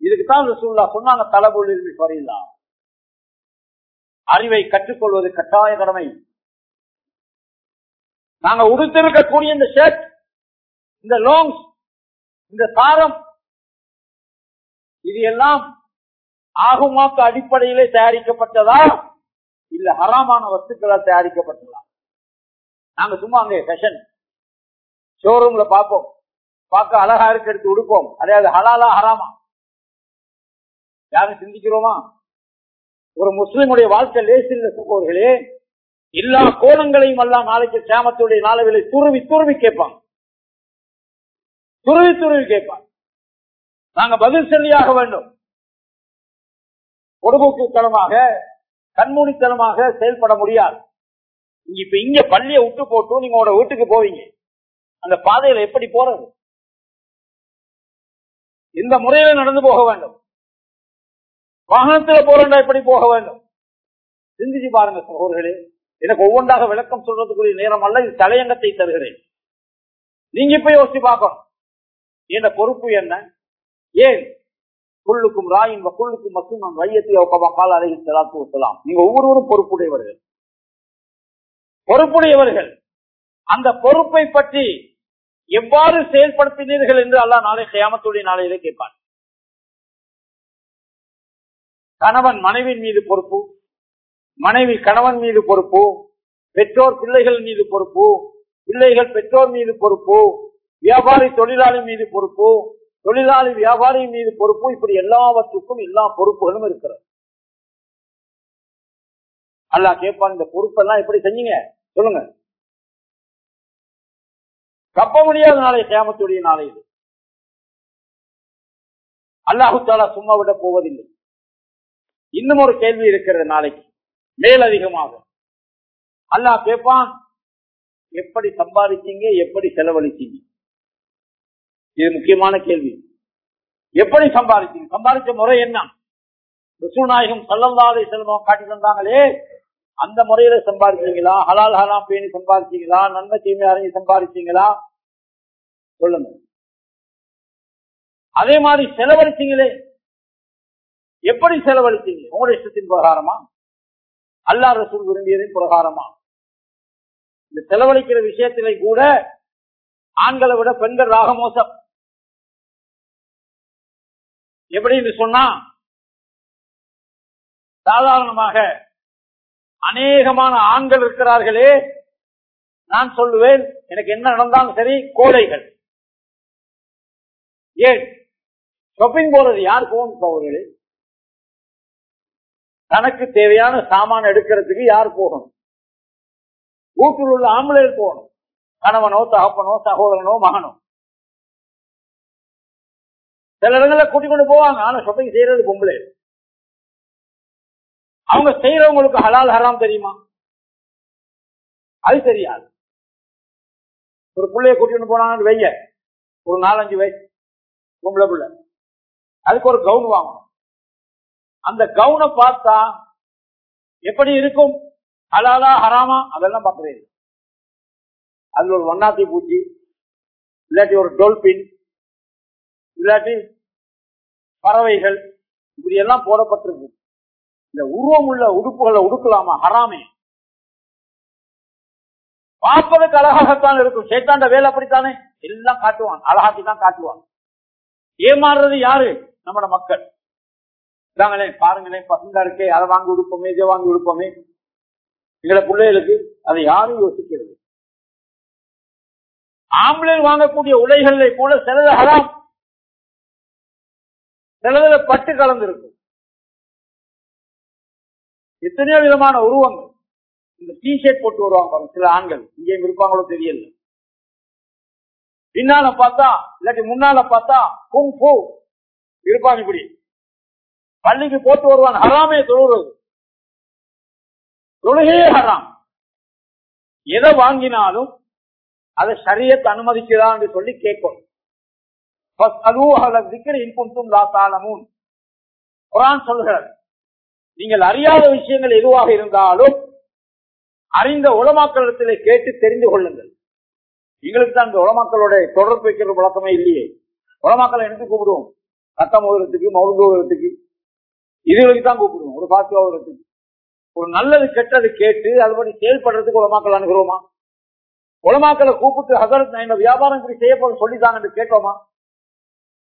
இதுக்குத்தான் ரசூல்லா சொன்னாங்க தலபொழில் வரையிலா அறிவை கற்றுக்கொள்வது கட்டாய கடமை. நாங்க உடுத்திருக்கக்கூடிய இந்த ஷர்ட் இந்த லோங்ஸ் இந்த சாரம் இது எல்லாம் ஆகுமாக்கு அடிப்படையிலே தயாரிக்கப்பட்டதா? இல்ல ஹராமான வஸ்துக்களால் தயாரிக்கப்பட்டதா? நாங்க சும்மா அங்கே ஃபேஷன் ஷோரூம்ல பார்ப்போம். பார்க்க அழகா இருக்கு எடுத்து உடுப்போம். அதாவது ஹலாலா ஹராமா. யாரும் சிந்திக்கிறோமா? ஒரு முஸ்லிமுடைய வாழ்க்கை லேசில் சகோதர்களே எல்லா கோணங்களையும் எல்லாம் நாளைக்கு சேமத்துடைய நாளவிலை துருவி துருவி கேட்பான். துருவி துருவி கேட்பான். நாங்க பதில் சொல்லியாக வேண்டும். பொடுபோக்குத்தனமாக கண்மூடித்தனமாக செயல்பட முடியாது. நீங்க இப்ப இங்க பள்ளியை விட்டு போட்டு நீங்க உங்களோட வீட்டுக்கு போவீங்க. அந்த பாதையில எப்படி போறது? இந்த முறையில நடந்து போக வேண்டும். வாகனத்துல போறா எப்படி போக வேண்டும். சிந்திச்சு பாருங்க சகோதர்களே எனக்கு ஒவ்வொன்றாக விளக்கம் சொல்றதுக்குரிய நேரம் அல்ல இது தலையங்கத்தை தருகிறேன். நீங்க இப்ப யோசிச்சு பார்க்கணும். என்ன பொறுப்பு என்ன? ஏன்? குள்ளுக்கும் ராயின் குள்ளுக்கும் நான் வையத்தை கால அழகி செலாத்து வசலாம் நீங்க ஒவ்வொருவரும் பொறுப்புடையவர்கள். பொறுப்புடையவர்கள். அந்த பொறுப்பை பற்றி எவ்வாறு செயல்படுத்தினீர்கள் என்று அல்லா நாளை கயாமத்துடைய நாளையிலே கேட்பார் கணவன் மனைவின் மீது பொறுப்பு மனைவி கணவன் மீது பொறுப்பு பெற்றோர் பிள்ளைகள் மீது பொறுப்பு பிள்ளைகள் பெற்றோர் மீது பொறுப்பு வியாபாரி தொழிலாளி மீது பொறுப்பு தொழிலாளி வியாபாரி மீது பொறுப்பு இப்படி எல்லாவற்றுக்கும் எல்லா பொறுப்புகளும் இருக்கிறது. அல்ல கேட்பான் இந்த பொறுப்பெல்லாம் எப்படி செஞ்சீங்க? சொல்லுங்க. தப்ப முடியாத நாளை கேமத்துடைய நாளை இது. அல்லாஹு தாலா சும்மா விட போவதில்லை. இன்னும் ஒரு கேள்வி இருக்கிறது நாளைக்கு. மேலதிகமாக அல்லா கேட்பான் எப்படி சம்பாதிச்சீங்க எப்படி செலவழிச்சீங்க? இது முக்கியமான கேள்வி. எப்படி சம்பாதிச்சீங்க? சம்பாதிச்ச முறை என்ன? ரிசுநாயகம் சல்லல்லாதை செல்வம் காட்டி தந்தாங்களே அந்த முறையில சம்பாதிச்சீங்களா? ஹலால் ஹலாம் பேணி சம்பாதிச்சீங்களா? நன்மை தீமை அறிஞ்சு சம்பாதிச்சீங்களா? சொல்லுங்க. அதே மாதிரி செலவழிச்சீங்களே எப்படி செலவழித்தீங்க? உங்களுடைய இஷ்டத்தின் பிரகாரமா? அல்லா ரசூல் விரும்பியதின் பிரகாரமா? இந்த செலவழிக்கிற விஷயத்திலே கூட ஆண்களை விட பெண்கள் ராக மோசம். எப்படின்னு சொன்னா சாதாரணமாக அநேகமான ஆண்கள் இருக்கிறார்களே நான் சொல்லுவேன் எனக்கு என்ன நடந்தாலும் சரி கோடைகள் ஏன்? ஷாப்பிங் போறது யார் போகணும் அவர்களே தனக்கு தேவையான சாமான எடுக்கிறதுக்கு யார் போகணும்? வீட்டில் உள்ள ஆம்பளை போகணும். கணவனோ தகப்பனோ சகோதரனோ மகனோ. சில இடங்களில் கூட்டிக் கொண்டு போவாங்க. ஆனா ஷாப்பிங் செய்யறது பொம்பளை. அவங்க செய்யறவங்களுக்கு ஹலால் ஹராம் தெரியுமா? அது தெரியாது. ஒரு பிள்ளைய கூட்டிட்டு போனாங்கன்னு வெய்ய ஒரு நாலஞ்சு வயசு பொம்பளை பிள்ளை. அதுக்கு ஒரு கவுன் வாங்கணும். அந்த கவுனை பார்த்தா எப்படி இருக்கும்? அலாலா ஹராமா? அதெல்லாம் பாக்குறது அதுல ஒரு வண்ணாத்தி பூச்சி இல்லாட்டி ஒரு டோல்பின் இல்லாட்டி பறவைகள் இப்படி எல்லாம் போடப்பட்டிருக்கு இந்த உருவம் உள்ள உடுப்புகளை உடுக்கலாமா? ஹராமே. பார்ப்பதற்கு அழகாகத்தான் இருக்கும். சேத்தாண்ட வேலை அப்படித்தானே? எல்லாம் காட்டுவான். அழகாக்கி தான் காட்டுவான். ஏமாறுறது யாரு? நம்மட மக்கள். இதாங்களே பாருங்களேன் பசங்க இருக்கே அதை வாங்கி கொடுப்போமே இதை வாங்கி கொடுப்போமே. எங்களை பிள்ளைகளுக்கு அதை யாரும் யோசிக்கிறது ஆம்பளை வாங்கக்கூடிய உடைகளை போல சிலது ஹராம். சிலதுல பட்டு கலந்திருக்கும். எத்தனையோ விதமான உருவங்கள். இந்த டி ஷர்ட் போட்டு வருவாங்க சில ஆண்கள். இங்கேயும் இருப்பாங்களோ தெரியல. பின்னால பார்த்தா இல்லாட்டி முன்னால பார்த்தா குங் பூ இருப்பாங்க இப்படி. பள்ளிக்கு போட்டு வருவான் ஹராமே தொழுகிறது தொழுகையே ஹராம். எதை வாங்கினாலும் அதை சரியத் அனுமதிக்கிறா என்று சொல்லி கேட்கணும். குரான் சொல்கிறார் நீங்கள் அறியாத விஷயங்கள் எதுவாக இருந்தாலும் அறிந்த உலமாக்களிடத்திலே கேட்டு தெரிந்து கொள்ளுங்கள். எங்களுக்கு தான் இந்த உலமாக்களோட தொடர்பு வைக்கிற பழக்கமே இல்லையே. உலமாக்களை எடுத்து கூப்பிடுவோம்? சட்டம் ஓதுறதுக்கு மவுந்து இதுகளுக்கு தான் கூப்பிடுவோம். ஒரு பாத்து ஓதுறதுக்கு ஒரு நல்லது கெட்டது கேட்டு அதுபடி செயல்படுறதுக்கு உலமாக்கள் அனுகிறோமா உலமாக்களை கூப்பிட்டு ஹசரத் இந்த வியாபாரம் இப்படி போக சொல்லிதான் என்று கேட்டோமா?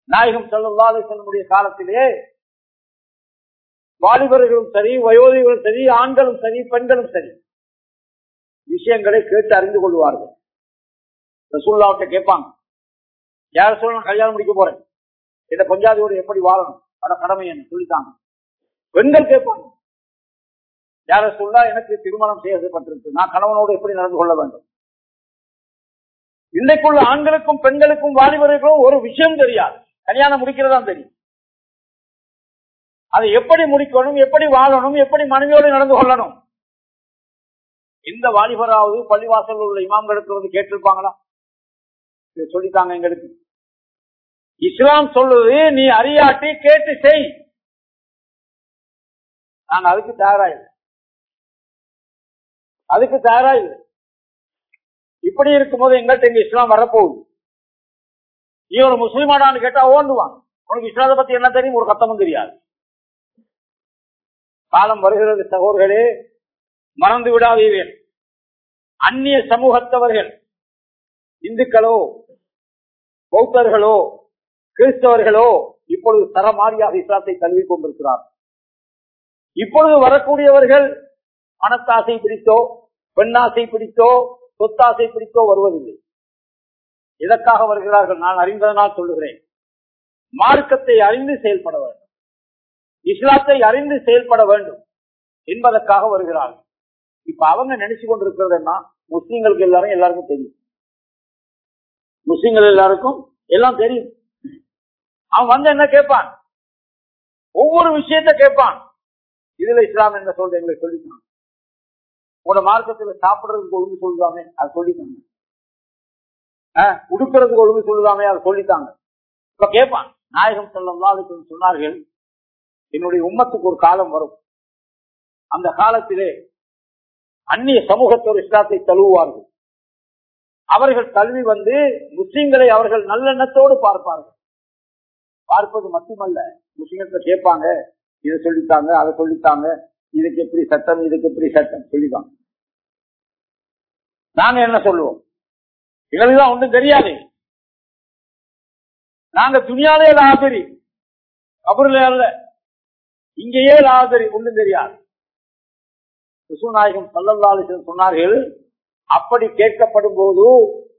நாயகம் செல்லாத செல்லமுடைய காலத்திலே வாலிபர்களும் சரி வயோதிகளும் சரி ஆண்களும் சரி பெண்களும் சரி விஷயங்களை கேட்டு அறிந்து கொள்வார்கள். ரசூல்லாவிட்ட கேட்பாங்க. யார சொல்ல கல்யாணம் முடிக்க போறேன். இந்த பஞ்சாதியோடு எப்படி வாழணும்? அட கடமை என்ன? சொல்லித்தாங்க பெண்கள் கேட்பாங்க. யார சொல்லா எனக்கு திருமணம் செய்யப்பட்டிருக்கு. நான் கணவனோடு எப்படி நடந்து கொள்ள வேண்டும்? இன்றைக்குள்ள ஆண்களுக்கும் பெண்களுக்கும் வாலிபர்களுக்கும் ஒரு விஷயம் தெரியாது. கல்யாணம் முடிக்கிறதா தெரியும். அதை எப்படி முடிக்கணும் எப்படி வாழணும் எப்படி மனைவியோடு நடந்து கொள்ளணும்? இந்த வாலிபராவது பள்ளிவாசல் உள்ள இமாம்களுக்கு வந்து கேட்டிருப்பாங்களா? இதை சொல்லித்தாங்க எங்களுக்கு. இஸ்லாம் சொல்லுது நீ அறியாட்டி கேட்டு செய். நாங்க அதுக்கு தயாரா இல்லை. அதுக்கு தயாரா இல்லை. இப்படி இருக்கும்போது எங்கள்கிட்ட இங்க இஸ்லாம் வரப்போகுது. நீ ஒரு முஸ்லிமானான்னு கேட்டா ஓண்டுவான் உனக்கு இஸ்லாத்தை பத்தி என்ன தெரியும்? ஒரு கத்தமும் தெரியாது. காலம் வருகிறது சகோர்களே மறந்து விடாதீர்கள். அந்நிய சமூகத்தவர்கள் இந்துக்களோ பௌத்தர்களோ கிறிஸ்தவர்களோ இப்பொழுது தரமாரியாக இஸ்லாத்தை தழுவிக் கொண்டிருக்கிறார் இப்பொழுது வரக்கூடியவர்கள் மனத்தாசை பிடித்தோ பெண்ணாசை பிடித்தோ சொத்தாசை பிடித்தோ வருவதில்லை. எதற்காக வருகிறார்கள்? நான் அறிந்ததனால் சொல்லுகிறேன். மார்க்கத்தை அறிந்து செயல்பட வேண்டும். இஸ்லாத்தை அறிந்து செயல்பட வேண்டும் என்பதற்காக வருகிறார்கள். இப்ப அவங்க நினைச்சு கொண்டிருக்கிறதுனா முஸ்லீம்களுக்கு எல்லாரும் எல்லாருக்கும் தெரியும். முஸ்லீம்கள் எல்லாருக்கும் எல்லாம் தெரியும். அவன் வந்து என்ன கேட்பான்? ஒவ்வொரு விஷயத்த கேட்பான். இதுல இஸ்லாம் என்ன சொல்ற எங்களை சொல்லிக்கணும். உங்களோட மார்க்கத்துல சாப்பிடுறதுக்கு ஒழுங்கு சொல்லுதாமே அதை சொல்லித்தாங்க உடுக்கிறதுக்கு ஒழுங்கு சொல்லுதாமே அதை சொல்லித்தாங்க. இப்ப கேட்பான் நாயகம் செல்லம் சொன்னார்கள் என்னுடைய உம்மத்துக்கு ஒரு காலம் வரும். அந்த காலத்திலே அந்நிய சமூகத்தோர் இஸ்லாத்தை தழுவுவார்கள். அவர்கள் கல்வி வந்து முஸ்லிம்களை அவர்கள் நல்லெண்ணத்தோடு பார்ப்பார்கள். பார்ப்பது மட்டுமல்ல முஸ்லிம்கிட்ட கேட்பாங்க இதை சொல்லித்தாங்க அதை சொல்லித்தாங்க இதுக்கு எப்படி சட்டம் இதுக்கு எப்படி சட்டம் சொல்லிதான் நாங்க என்ன சொல்லுவோம்? எங்களுக்குதான் ஒன்றும் தெரியாது. நாங்க துணியாலே லாபரி கபருல அல்ல. இங்கேயே லாபரி ஒன்றும் தெரியாது. விசுநாயகம் சல்லல்லாலிசன் சொன்னார்கள் அப்படி கேட்கப்படும் போது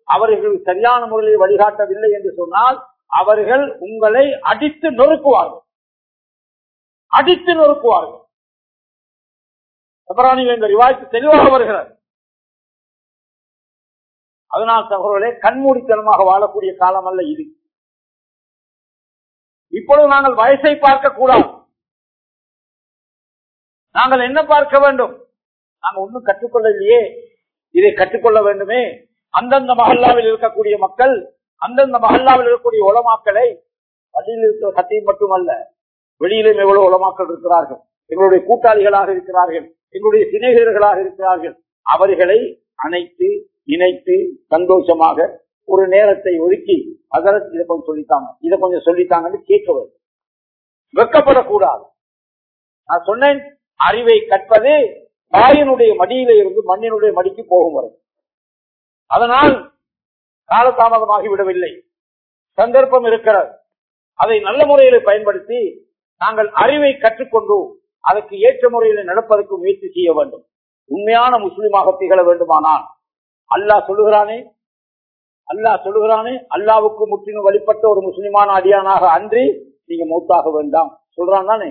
அவர்கள் சரியான முறையில் வழிகாட்டவில்லை என்று சொன்னால் அவர்கள் உங்களை அடித்து நொறுக்குவார்கள். அடித்து நொறுக்குவார்கள். சபராணிகள் இந்த ரிவாய்க்கு தெளிவாக வருகிறார் அதனால் சகோதரர்களே கண்மூடித்தனமாக வாழக்கூடிய காலம் அல்ல இது. இப்பொழுது நாங்கள் வயசை பார்க்க கூடாது நாங்கள் என்ன பார்க்க வேண்டும்? நாங்கள் ஒன்றும் கற்றுக்கொள்ளலையே இதை கற்றுக்கொள்ள வேண்டுமே. அந்தந்த மஹல்லாவில் இருக்கக்கூடிய மக்கள் அந்தந்த மஹல்லாவில் இருக்கக்கூடிய உலமாக்களை பள்ளியில் இருக்கிற சத்தியம் மட்டுமல்ல வெளியிலும் எவ்வளவு உலமாக்கள் இருக்கிறார்கள் எங்களுடைய கூட்டாளிகளாக இருக்கிறார்கள் எங்களுடைய சிநேகர்களாக இருக்கிறார்கள். அவர்களை அணைத்து இணைத்து சந்தோஷமாக ஒரு நேரத்தை ஒதுக்கி அதற்கு இதை கொஞ்சம் சொல்லித்தாங்க. இதை கொஞ்சம் சொல்லித்தாங்கன்னு கேட்க வேண்டும் வெக்கப்படக்கூடாது. நான் சொன்னேன் அறிவை கற்பது தாயினுடைய மடியில இருந்து மண்ணினுடைய மடிக்கு போகும் வரை. அதனால் காலதாமதமாகி விடவில்லை. சந்தர்ப்பம் இருக்கிறது. அதை நல்ல முறையில் பயன்படுத்தி நாங்கள் அறிவை கற்றுக்கொண்டு அதற்கு ஏற்ற முறையில் நடப்பதற்கு முயற்சி செய்ய வேண்டும். உண்மையான முஸ்லிமாக திகழ வேண்டுமானால் அல்லாஹ் சொல்லுகிறானே அல்லாஹ் சொல்லுகிறானே அல்லாவுக்கு முற்றிலும் வழிபட்ட ஒரு முஸ்லிமான அடியானாக அன்றி நீங்க மௌத்தாக வேண்டாம். சொல்றான் தானே.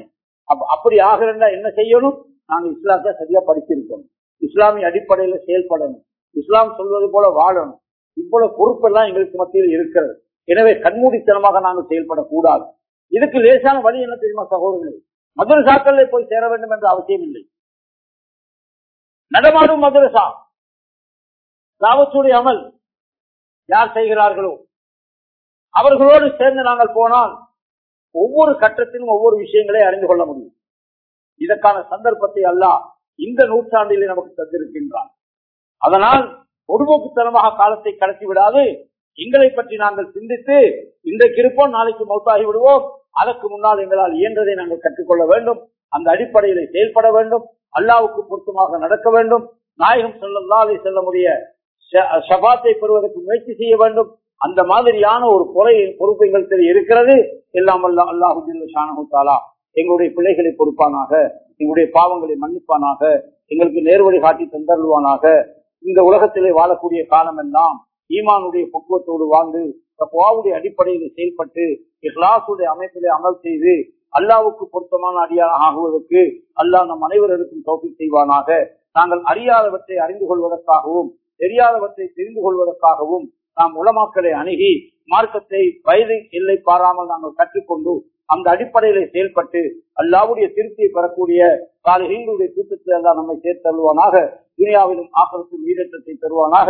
அப்ப அப்படி ஆகிறா என்ன செய்யணும்? நாங்க இஸ்லாத்தை சரியா படிச்சிருக்கணும் இஸ்லாமிய அடிப்படையில செயல்படணும். இஸ்லாம் சொல்வது போல வாழணும். இவ்வளவு பொறுப்பெல்லாம் எங்களுக்கு மத்தியில் இருக்கிறது. எனவே கண்மூடித்தனமாக நாங்கள் செயல்படக்கூடாது. இதுக்கு லேசான வழி என்ன தெரியுமா சகோதரர்களே? மதுரசாக்கள் போய் சேர வேண்டும் என்ற அவசியம் இல்லை. நடமாடும் மதுரசா தாவத்துடைய அமல் யார் செய்கிறார்களோ அவர்களோடு சேர்ந்து நாங்கள் போனால் ஒவ்வொரு கட்டத்திலும் ஒவ்வொரு விஷயங்களை அறிந்து கொள்ள முடியும். இதற்கான சந்தர்ப்பத்தை அல்ல இந்த நூற்றாண்டிலே நமக்கு தந்திருக்கின்றான். அதனால் பொதுபோக்குத்தனமாக காலத்தை கடத்தி விடாது. எங்களை பற்றி நாங்கள் சிந்தித்து இன்றைக்கு இருப்போம் நாளைக்கு மௌத்தாகி விடுவோம். அதற்கு முன்னால் எங்களால் இயன்றதை நாங்கள் கற்றுக்கொள்ள வேண்டும். அந்த அடிப்படையில செயல்பட வேண்டும். அல்லாவுக்கு பொருத்தமாக நடக்க வேண்டும். நாயகம் செல்லல்லாதை செல்ல முடிய சபாத்தை பெறுவதற்கு முயற்சி செய்ய வேண்டும். அந்த மாதிரியான ஒரு குறை பொறுப்பு எங்களுக்கு இருக்கிறது. எல்லாம் அல்ல அல்லாஹு ஷானகுத்தாலா எங்களுடைய பிள்ளைகளை பொறுப்பானாக எங்களுடைய பாவங்களை மன்னிப்பானாக எங்களுக்கு நேர்வழி காட்டி தந்தருவானாக இந்த உலகத்திலே வாழக்கூடிய காலம் எல்லாம் ஈமானுடைய பக்குவத்தோடு வாழ்ந்து தப்புவாவுடைய அடிப்படையில் செயல்பட்டு இஹ்லாசுடைய அமைப்பிலே அமல் செய்து அல்லாவுக்கு பொருத்தமான அடியாக ஆகுவதற்கு அல்லாஹ் நம் அனைவருக்கும் தோப்பி செய்வானாக. நாங்கள் அறியாதவற்றை அறிந்து கொள்வதற்காகவும் தெரியாதவற்றை தெரிந்து கொள்வதற்காகவும் நாம் உலமாக்களை அணுகி மார்க்கத்தை வயது எல்லை பாராமல் நாங்கள் கற்றுக்கொண்டு அந்த அடிப்படையில செயல்பட்டு அல்லாவுடைய திருப்தியை பெறக்கூடிய சாலைகளுடைய கூட்டத்தில் எல்லாம் நம்மை சேர்த்தருவானாக துனியாவிலும் ஆக்கிரத்தில் ஈரட்டத்தை தருவானாக.